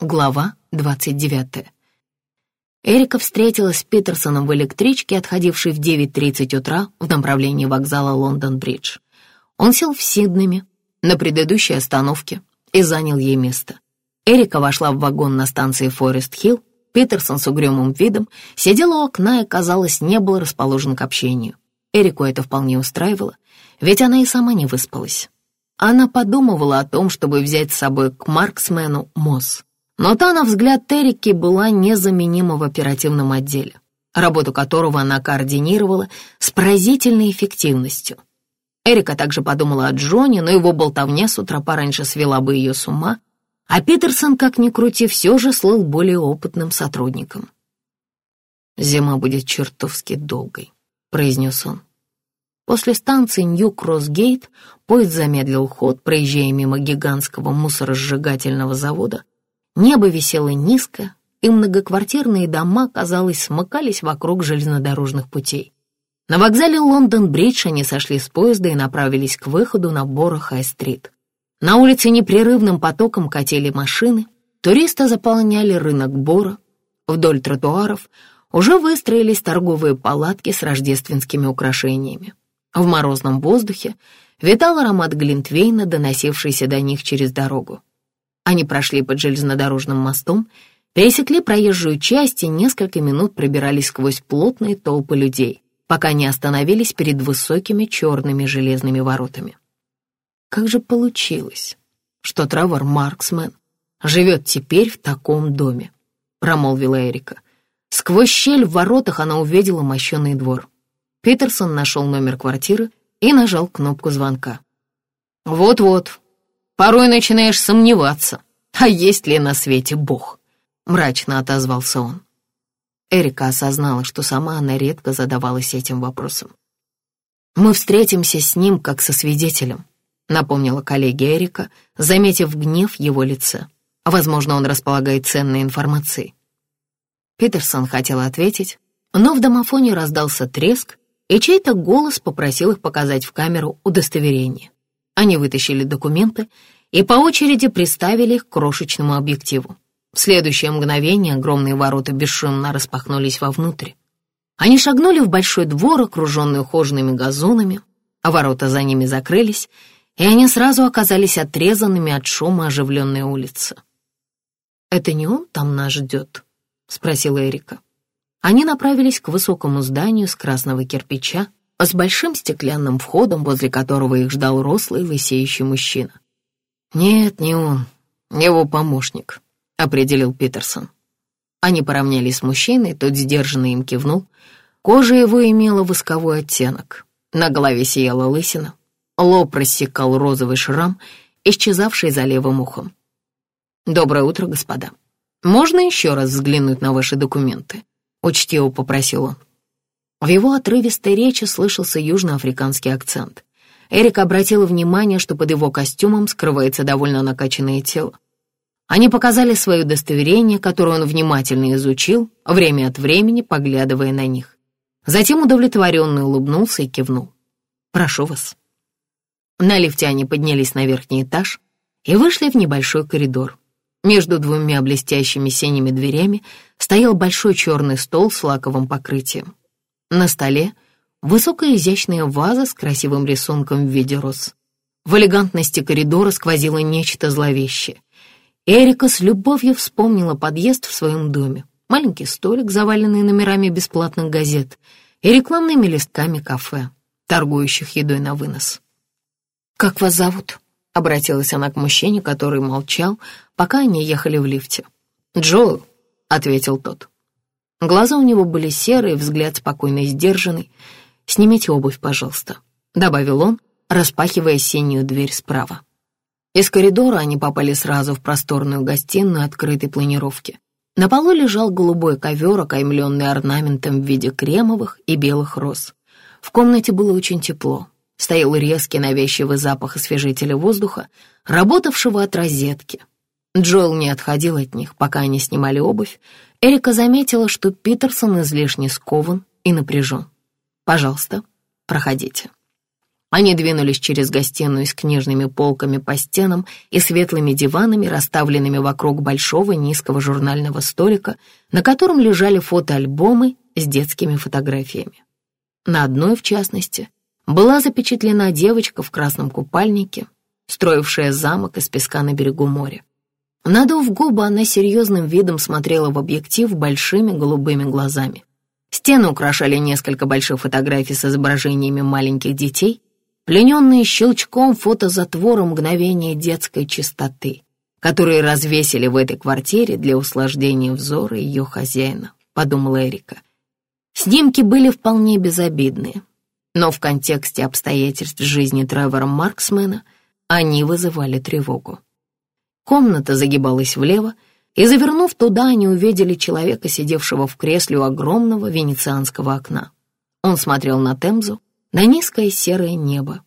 Глава 29. Эрика встретилась с Питерсоном в электричке, отходившей в 9.30 утра в направлении вокзала Лондон-Бридж. Он сел в Сиднеме на предыдущей остановке и занял ей место. Эрика вошла в вагон на станции Форест-Хилл. Питерсон с угрюмым видом сидел у окна и, казалось, не был расположен к общению. Эрику это вполне устраивало, ведь она и сама не выспалась. Она подумывала о том, чтобы взять с собой к марксмену Мосс. Но та, на взгляд Террики, была незаменима в оперативном отделе, работу которого она координировала с поразительной эффективностью. Эрика также подумала о Джоне, но его болтовня с утра пораньше свела бы ее с ума, а Питерсон, как ни крути, все же слыл более опытным сотрудником. «Зима будет чертовски долгой», — произнес он. После станции Нью-Кросс-Гейт поезд замедлил ход, проезжая мимо гигантского мусоросжигательного завода, Небо висело низко, и многоквартирные дома, казалось, смыкались вокруг железнодорожных путей. На вокзале Лондон-Бридж они сошли с поезда и направились к выходу на Бора-Хай-стрит. На улице непрерывным потоком катили машины, туристы заполняли рынок Бора. Вдоль тротуаров уже выстроились торговые палатки с рождественскими украшениями. В морозном воздухе витал аромат Глинтвейна, доносившийся до них через дорогу. Они прошли под железнодорожным мостом, пересекли проезжую часть и несколько минут пробирались сквозь плотные толпы людей, пока не остановились перед высокими черными железными воротами. Как же получилось, что Тревор Марксмен живет теперь в таком доме, промолвила Эрика. Сквозь щель в воротах она увидела мощенный двор. Питерсон нашел номер квартиры и нажал кнопку звонка. «Вот-вот, Порой начинаешь сомневаться, а есть ли на свете Бог?» — мрачно отозвался он. Эрика осознала, что сама она редко задавалась этим вопросом. «Мы встретимся с ним как со свидетелем», — напомнила коллеге Эрика, заметив гнев его лице. «Возможно, он располагает ценной информацией». Питерсон хотел ответить, но в домофоне раздался треск, и чей-то голос попросил их показать в камеру удостоверение. Они вытащили документы и по очереди приставили их к крошечному объективу. В следующее мгновение огромные ворота бесшумно распахнулись вовнутрь. Они шагнули в большой двор, окруженный ухоженными газонами, а ворота за ними закрылись, и они сразу оказались отрезанными от шума оживленной улицы. «Это не он там нас ждет?» — спросила Эрика. Они направились к высокому зданию с красного кирпича, с большим стеклянным входом, возле которого их ждал рослый лысеющий мужчина. «Нет, не он, его помощник», — определил Питерсон. Они поравнялись с мужчиной, тот сдержанно им кивнул. Кожа его имела восковой оттенок, на голове сияла лысина, лоб рассекал розовый шрам, исчезавший за левым ухом. «Доброе утро, господа. Можно еще раз взглянуть на ваши документы?» — учтиво попросил он. В его отрывистой речи слышался южноафриканский акцент. Эрика обратила внимание, что под его костюмом скрывается довольно накачанное тело. Они показали свое удостоверение, которое он внимательно изучил, время от времени поглядывая на них. Затем удовлетворенно улыбнулся и кивнул. «Прошу вас». На лифте они поднялись на верхний этаж и вышли в небольшой коридор. Между двумя блестящими синими дверями стоял большой черный стол с лаковым покрытием. На столе высокая изящная ваза с красивым рисунком в виде роз. В элегантности коридора сквозило нечто зловещее. Эрика с любовью вспомнила подъезд в своем доме. Маленький столик, заваленный номерами бесплатных газет, и рекламными листками кафе, торгующих едой на вынос. «Как вас зовут?» — обратилась она к мужчине, который молчал, пока они ехали в лифте. «Джоэл», — ответил тот. Глаза у него были серые, взгляд спокойно сдержанный. «Снимите обувь, пожалуйста», — добавил он, распахивая синюю дверь справа. Из коридора они попали сразу в просторную гостиную открытой планировки. На полу лежал голубой ковер, окаймленный орнаментом в виде кремовых и белых роз. В комнате было очень тепло. Стоял резкий навязчивый запах освежителя воздуха, работавшего от розетки. Джоэл не отходил от них, пока они снимали обувь, Эрика заметила, что Питерсон излишне скован и напряжен. «Пожалуйста, проходите». Они двинулись через гостиную с книжными полками по стенам и светлыми диванами, расставленными вокруг большого низкого журнального столика, на котором лежали фотоальбомы с детскими фотографиями. На одной, в частности, была запечатлена девочка в красном купальнике, строившая замок из песка на берегу моря. Надув губы, она серьезным видом смотрела в объектив большими голубыми глазами. Стены украшали несколько больших фотографий с изображениями маленьких детей, плененные щелчком фотозатвора мгновения детской чистоты, которые развесили в этой квартире для усложнения взора ее хозяина, подумала Эрика. Снимки были вполне безобидные, но в контексте обстоятельств жизни Тревора Марксмена они вызывали тревогу. Комната загибалась влево, и, завернув туда, они увидели человека, сидевшего в кресле у огромного венецианского окна. Он смотрел на Темзу, на низкое серое небо.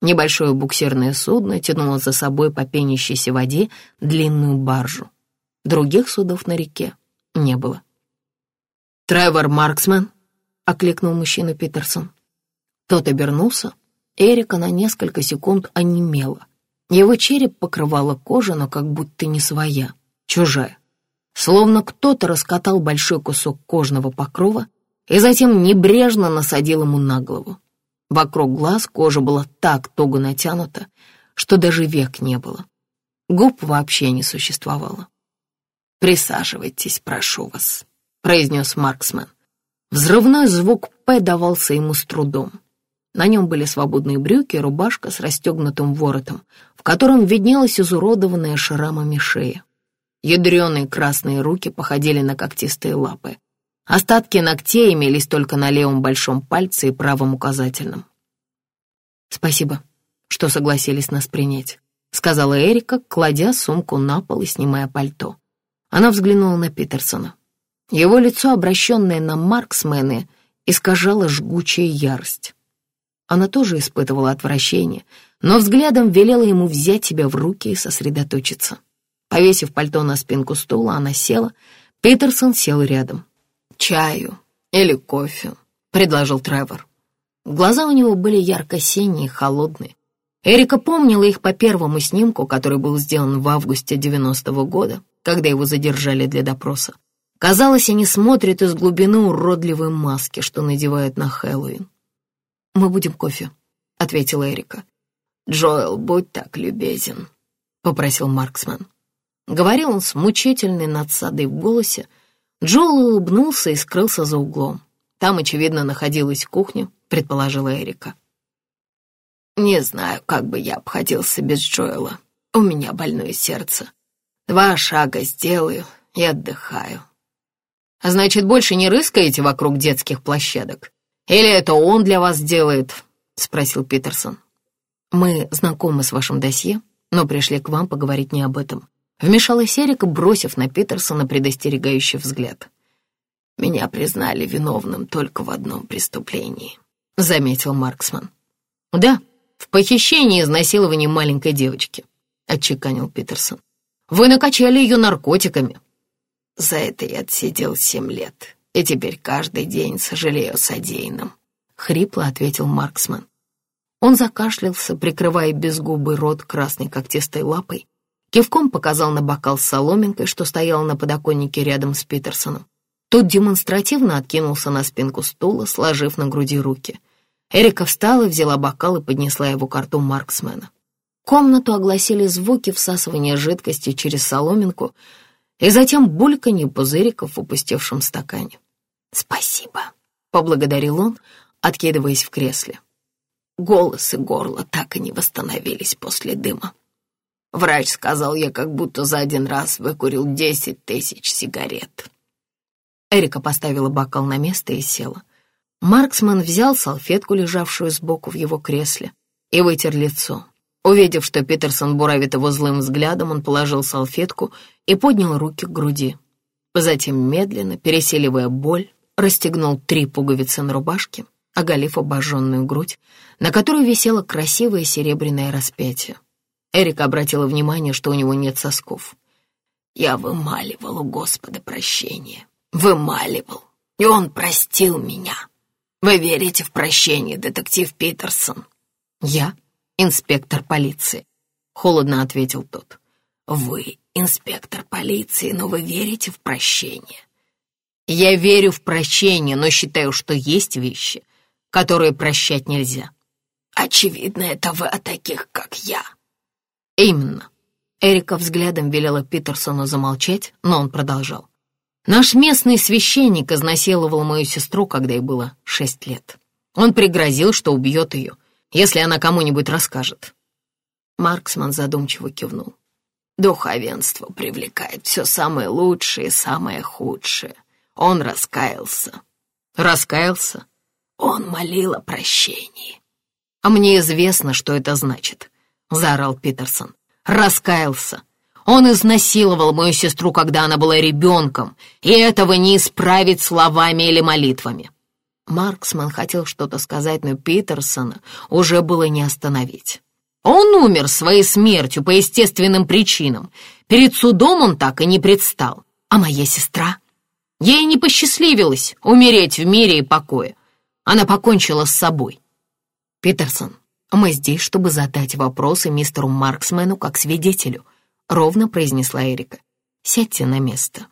Небольшое буксирное судно тянуло за собой по пенящейся воде длинную баржу. Других судов на реке не было. «Тревор Марксмен?» — окликнул мужчина Питерсон. Тот обернулся. Эрика на несколько секунд онемела. Его череп покрывала кожа, но как будто не своя, чужая. Словно кто-то раскатал большой кусок кожного покрова и затем небрежно насадил ему на голову. Вокруг глаз кожа была так туго натянута, что даже век не было. Губ вообще не существовало. «Присаживайтесь, прошу вас», — произнес Марксмен. Взрывной звук «П» давался ему с трудом. На нем были свободные брюки и рубашка с расстегнутым воротом, в котором виднелась изуродованная шрамами шея. Ядреные красные руки походили на когтистые лапы. Остатки ногтей имелись только на левом большом пальце и правом указательном. «Спасибо, что согласились нас принять», — сказала Эрика, кладя сумку на пол и снимая пальто. Она взглянула на Питерсона. Его лицо, обращенное на Марксмены, искажало жгучая ярость. Она тоже испытывала отвращение, но взглядом велела ему взять себя в руки и сосредоточиться. Повесив пальто на спинку стула, она села. Питерсон сел рядом. «Чаю или кофе?» — предложил Тревор. Глаза у него были ярко-синие холодные. Эрика помнила их по первому снимку, который был сделан в августе 90-го года, когда его задержали для допроса. Казалось, они смотрят из глубины уродливой маски, что надевают на Хэллоуин. «Мы будем кофе», — ответила Эрика. «Джоэл, будь так любезен», — попросил Марксман. Говорил он с мучительной надсадой в голосе. Джоэл улыбнулся и скрылся за углом. Там, очевидно, находилась кухня, предположила Эрика. «Не знаю, как бы я обходился без Джоэла. У меня больное сердце. Два шага сделаю и отдыхаю». «А значит, больше не рыскаете вокруг детских площадок?» «Или это он для вас делает?» — спросил Питерсон. «Мы знакомы с вашим досье, но пришли к вам поговорить не об этом», — вмешалась Эрика, бросив на Питерсона предостерегающий взгляд. «Меня признали виновным только в одном преступлении», — заметил Марксман. «Да, в похищении и изнасиловании маленькой девочки», — отчеканил Питерсон. «Вы накачали ее наркотиками». «За это я отсидел семь лет», и теперь каждый день сожалею о содеянном», — хрипло ответил Марксман. Он закашлялся, прикрывая безгубый рот красной когтистой лапой, кивком показал на бокал с соломинкой, что стоял на подоконнике рядом с Питерсоном. Тот демонстративно откинулся на спинку стула, сложив на груди руки. Эрика встала, взяла бокал и поднесла его к рту Марксмена. Комнату огласили звуки всасывания жидкости через соломинку и затем бульканье пузыриков в упустевшем стакане. «Спасибо», — поблагодарил он, откидываясь в кресле. Голос и горло так и не восстановились после дыма. Врач сказал, я как будто за один раз выкурил десять тысяч сигарет. Эрика поставила бокал на место и села. Марксман взял салфетку, лежавшую сбоку в его кресле, и вытер лицо. Увидев, что Питерсон буравит его злым взглядом, он положил салфетку и поднял руки к груди. Затем, медленно, переселивая боль, расстегнул три пуговицы на рубашке, оголив обожженную грудь, на которой висело красивое серебряное распятие. Эрика обратила внимание, что у него нет сосков. «Я вымаливал у Господа прощение. Вымаливал. И он простил меня. Вы верите в прощение, детектив Питерсон?» «Я инспектор полиции», — холодно ответил тот. «Вы инспектор полиции, но вы верите в прощение?» «Я верю в прощение, но считаю, что есть вещи, которые прощать нельзя». «Очевидно, это вы о таких, как я». «Именно». Эрика взглядом велела Питерсону замолчать, но он продолжал. «Наш местный священник изнасиловал мою сестру, когда ей было шесть лет. Он пригрозил, что убьет ее, если она кому-нибудь расскажет». Марксман задумчиво кивнул. «Духовенство привлекает все самое лучшее и самое худшее. Он раскаялся». «Раскаялся?» Он молил о прощении. «А мне известно, что это значит», — заорал Питерсон. «Раскаялся. Он изнасиловал мою сестру, когда она была ребенком, и этого не исправить словами или молитвами». Марксман хотел что-то сказать, но Питерсона уже было не остановить. Он умер своей смертью по естественным причинам. Перед судом он так и не предстал. А моя сестра? Ей не посчастливилось умереть в мире и покое. Она покончила с собой. Питерсон, мы здесь, чтобы задать вопросы мистеру Марксмену как свидетелю, ровно произнесла Эрика. Сядьте на место.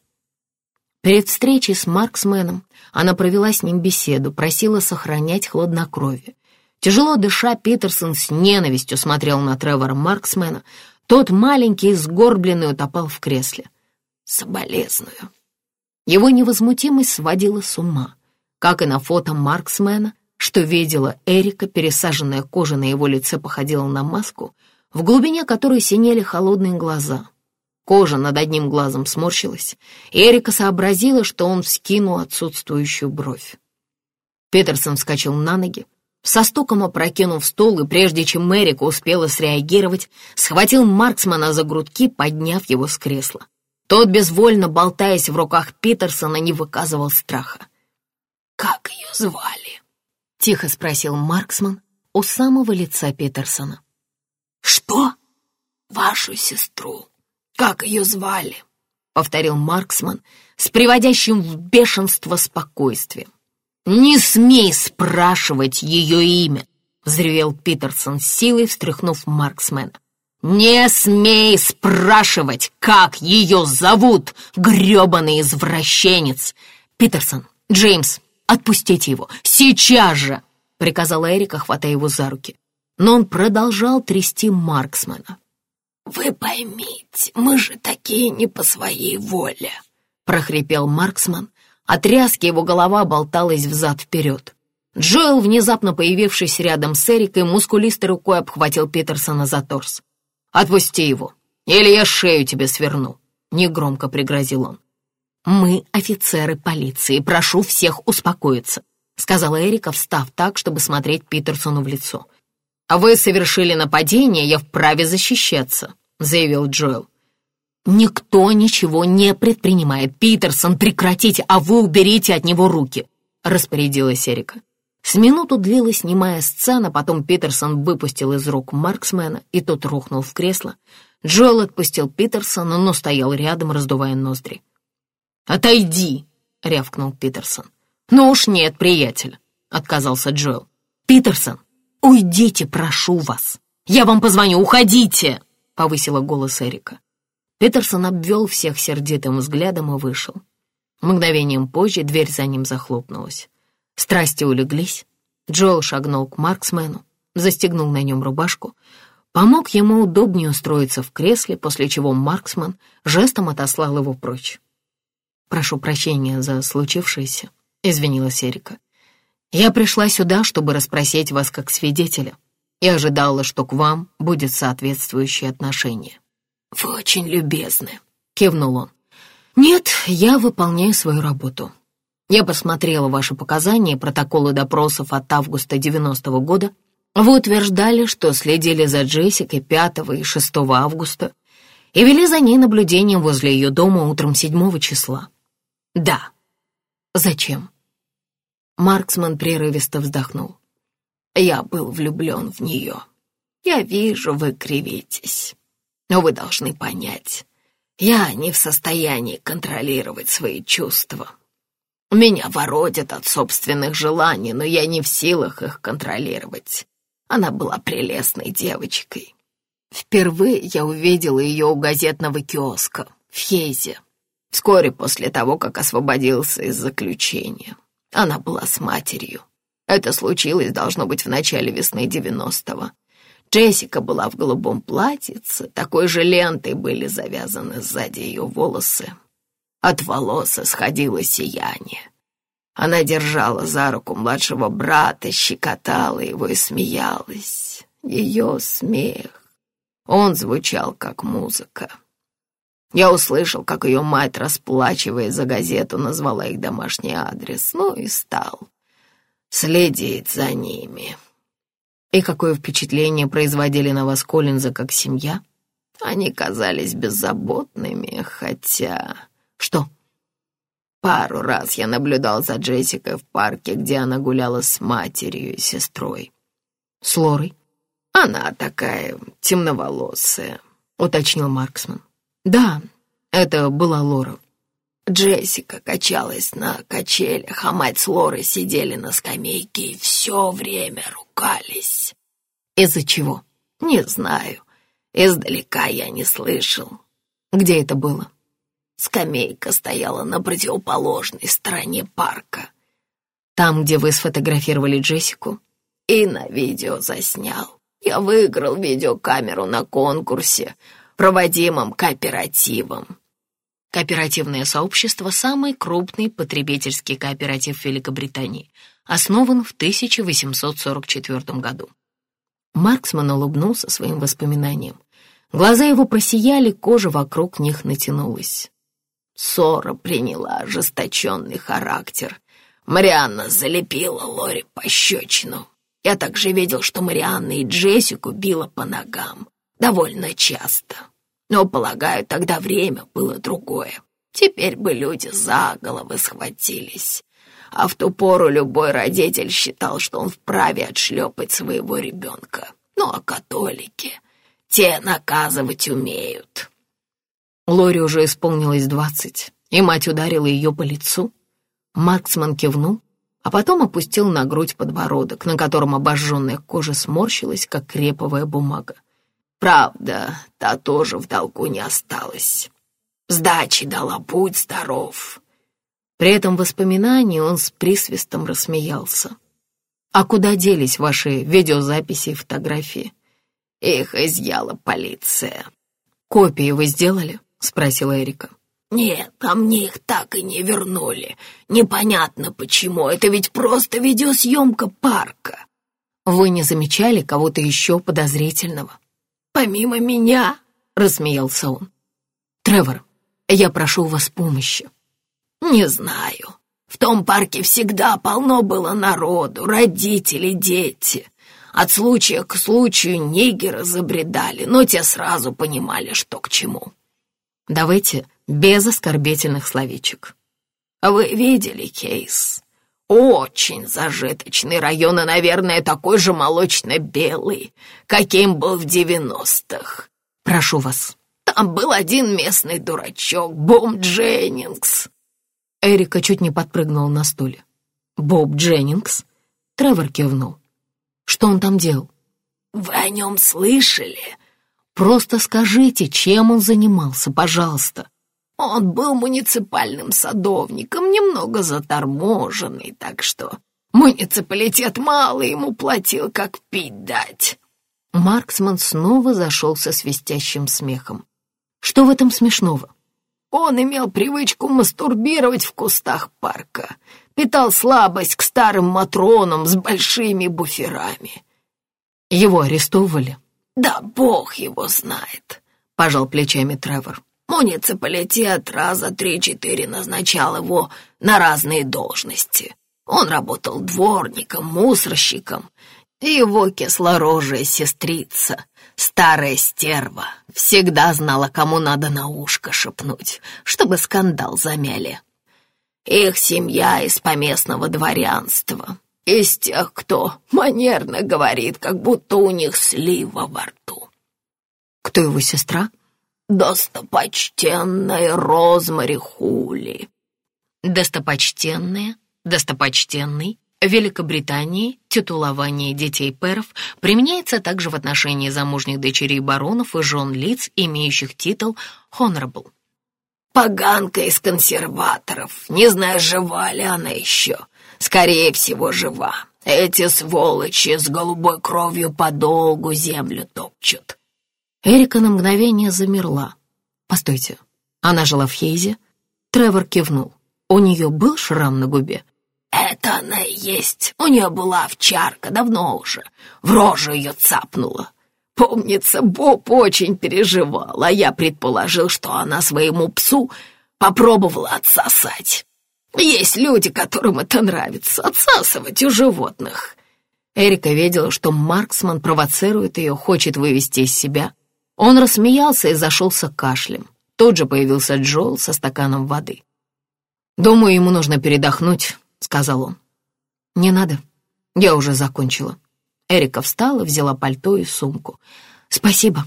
Перед встречей с Марксменом она провела с ним беседу, просила сохранять хладнокровие. Тяжело дыша, Питерсон с ненавистью смотрел на Тревора Марксмена. Тот маленький и сгорбленный утопал в кресле. «Соболезную». Его невозмутимость сводила с ума, как и на фото Марксмена, что видела Эрика, пересаженная кожа на его лице походила на маску, в глубине которой синели холодные глаза. Кожа над одним глазом сморщилась, и Эрика сообразила, что он вскинул отсутствующую бровь. Петерсон вскочил на ноги, со стуком опрокинув стол, и прежде чем Эрика успела среагировать, схватил Марксмана за грудки, подняв его с кресла. Тот, безвольно болтаясь в руках Питерсона, не выказывал страха. «Как ее звали?» — тихо спросил Марксман у самого лица Питерсона. «Что? Вашу сестру? Как ее звали?» — повторил Марксман с приводящим в бешенство спокойствием. «Не смей спрашивать ее имя!» — взревел Питерсон с силой, встряхнув Марксмена. «Не смей спрашивать, как ее зовут, гребаный извращенец!» «Питерсон, Джеймс, отпустите его, сейчас же!» — приказала Эрика, хватая его за руки. Но он продолжал трясти Марксмена. «Вы поймите, мы же такие не по своей воле!» — прохрипел Марксман, от тряски его голова болталась взад-вперед. Джоэл, внезапно появившись рядом с Эрикой, мускулистой рукой обхватил Питерсона за торс. «Отпусти его, или я шею тебе сверну», — негромко пригрозил он. «Мы офицеры полиции, прошу всех успокоиться», — сказала Эрика, встав так, чтобы смотреть Питерсону в лицо. «Вы совершили нападение, я вправе защищаться», — заявил Джоэл. «Никто ничего не предпринимает. Питерсон, прекратите, а вы уберите от него руки!» — распорядилась Эрика. С минуту длилась немая сцена, потом Питерсон выпустил из рук Марксмена, и тот рухнул в кресло. Джоэл отпустил Питерсона, но стоял рядом, раздувая ноздри. «Отойди!» — рявкнул Питерсон. «Ну уж нет, приятель!» — отказался Джоэл. «Питерсон, уйдите, прошу вас! Я вам позвоню, уходите!» — повысила голос Эрика. Питерсон обвел всех сердитым взглядом и вышел. Мгновением позже дверь за ним захлопнулась. Страсти улеглись. Джоэл шагнул к Марксмену, застегнул на нем рубашку, помог ему удобнее устроиться в кресле, после чего Марксман жестом отослал его прочь. «Прошу прощения за случившееся», — извинилась Эрика. «Я пришла сюда, чтобы расспросить вас как свидетеля, и ожидала, что к вам будет соответствующее отношение». «Вы очень любезны», — кивнул он. «Нет, я выполняю свою работу. Я посмотрела ваши показания, протоколы допросов от августа 90-го года. Вы утверждали, что следили за Джессикой 5 и 6 августа и вели за ней наблюдение возле ее дома утром 7 числа. Да. Зачем?» Марксман прерывисто вздохнул. «Я был влюблен в нее. Я вижу, вы кривитесь. Но вы должны понять, я не в состоянии контролировать свои чувства. Меня воротят от собственных желаний, но я не в силах их контролировать. Она была прелестной девочкой. Впервые я увидела ее у газетного киоска в Хейзе, вскоре после того, как освободился из заключения. Она была с матерью. Это случилось, должно быть, в начале весны девяностого. Джессика была в голубом платьице, такой же лентой были завязаны сзади ее волосы. От волос исходило сияние. Она держала за руку младшего брата, щекотала его и смеялась. Ее смех. Он звучал как музыка. Я услышал, как ее мать, расплачивая за газету, назвала их домашний адрес, ну и стал следить за ними. И какое впечатление производили на вас Коллинза как семья? Они казались беззаботными, хотя... Что? Пару раз я наблюдал за Джессикой в парке, где она гуляла с матерью и сестрой. С Лорой? Она такая темноволосая, уточнил Марксман. Да, это была Лора. Джессика качалась на качелях, а мать с Лорой сидели на скамейке и все время ругались. Из-за чего? Не знаю. Издалека я не слышал. Где это было? Скамейка стояла на противоположной стороне парка. Там, где вы сфотографировали Джессику? И на видео заснял. Я выиграл видеокамеру на конкурсе, проводимом кооперативом. Кооперативное сообщество – самый крупный потребительский кооператив Великобритании, основан в 1844 году. Марксман улыбнулся своим воспоминаниям. Глаза его просияли, кожа вокруг них натянулась. Ссора приняла ожесточенный характер. Марианна залепила Лори пощечину. Я также видел, что Марианна и Джессику била по ногам. Довольно часто. Но, полагаю, тогда время было другое. Теперь бы люди за головы схватились. А в ту пору любой родитель считал, что он вправе отшлепать своего ребенка. Ну, а католики, те наказывать умеют. Лори уже исполнилось двадцать, и мать ударила ее по лицу. Марксман кивнул, а потом опустил на грудь подбородок, на котором обожженная кожа сморщилась, как креповая бумага. Правда, та тоже в долгу не осталась. Сдачи дала, будь здоров. При этом воспоминании он с присвистом рассмеялся. «А куда делись ваши видеозаписи и фотографии?» «Их изъяла полиция». «Копии вы сделали?» — спросила Эрика. «Нет, а мне их так и не вернули. Непонятно почему, это ведь просто видеосъемка парка». «Вы не замечали кого-то еще подозрительного?» помимо меня?» — рассмеялся он. «Тревор, я прошу у вас помощи». «Не знаю. В том парке всегда полно было народу, родители, дети. От случая к случаю нигеры забредали, но те сразу понимали, что к чему». «Давайте без оскорбительных словечек». «Вы видели кейс?» Очень зажиточный район и, наверное, такой же молочно-белый, каким был в девяностых. Прошу вас. Там был один местный дурачок, Боб Дженнингс. Эрика чуть не подпрыгнула на стуле. Боб Дженнингс? Тревор кивнул. Что он там делал? Вы о нем слышали? Просто скажите, чем он занимался, пожалуйста. Он был муниципальным садовником, немного заторможенный, так что муниципалитет мало ему платил, как пить дать. Марксман снова зашел со свистящим смехом. Что в этом смешного? Он имел привычку мастурбировать в кустах парка, питал слабость к старым матронам с большими буферами. Его арестовывали? Да бог его знает, пожал плечами Тревор. Муниципалитет раза три-четыре назначал его на разные должности. Он работал дворником, мусорщиком. Его кислорожая сестрица, старая стерва, всегда знала, кому надо на ушко шепнуть, чтобы скандал замяли. Их семья из поместного дворянства, из тех, кто манерно говорит, как будто у них слива во рту. Кто его сестра? «Достопочтенная Розмари Хули». «Достопочтенная, достопочтенный», — В Великобритании титулование детей пэров применяется также в отношении замужних дочерей баронов и жен лиц, имеющих титул «honorable». «Поганка из консерваторов. Не знаю, жива ли она еще. Скорее всего, жива. Эти сволочи с голубой кровью подолгу землю топчут». Эрика на мгновение замерла. «Постойте, она жила в Хейзе?» Тревор кивнул. «У нее был шрам на губе?» «Это она и есть. У нее была овчарка, давно уже. В рожу ее цапнула. Помнится, Боб очень переживал, а я предположил, что она своему псу попробовала отсосать. Есть люди, которым это нравится, отсасывать у животных». Эрика видела, что Марксман провоцирует ее, хочет вывести из себя. Он рассмеялся и зашелся кашлем. Тут же появился Джоэл со стаканом воды. «Думаю, ему нужно передохнуть», — сказал он. «Не надо, я уже закончила». Эрика встала, взяла пальто и сумку. «Спасибо».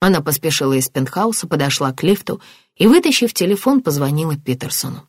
Она поспешила из пентхауса, подошла к лифту и, вытащив телефон, позвонила Питерсону.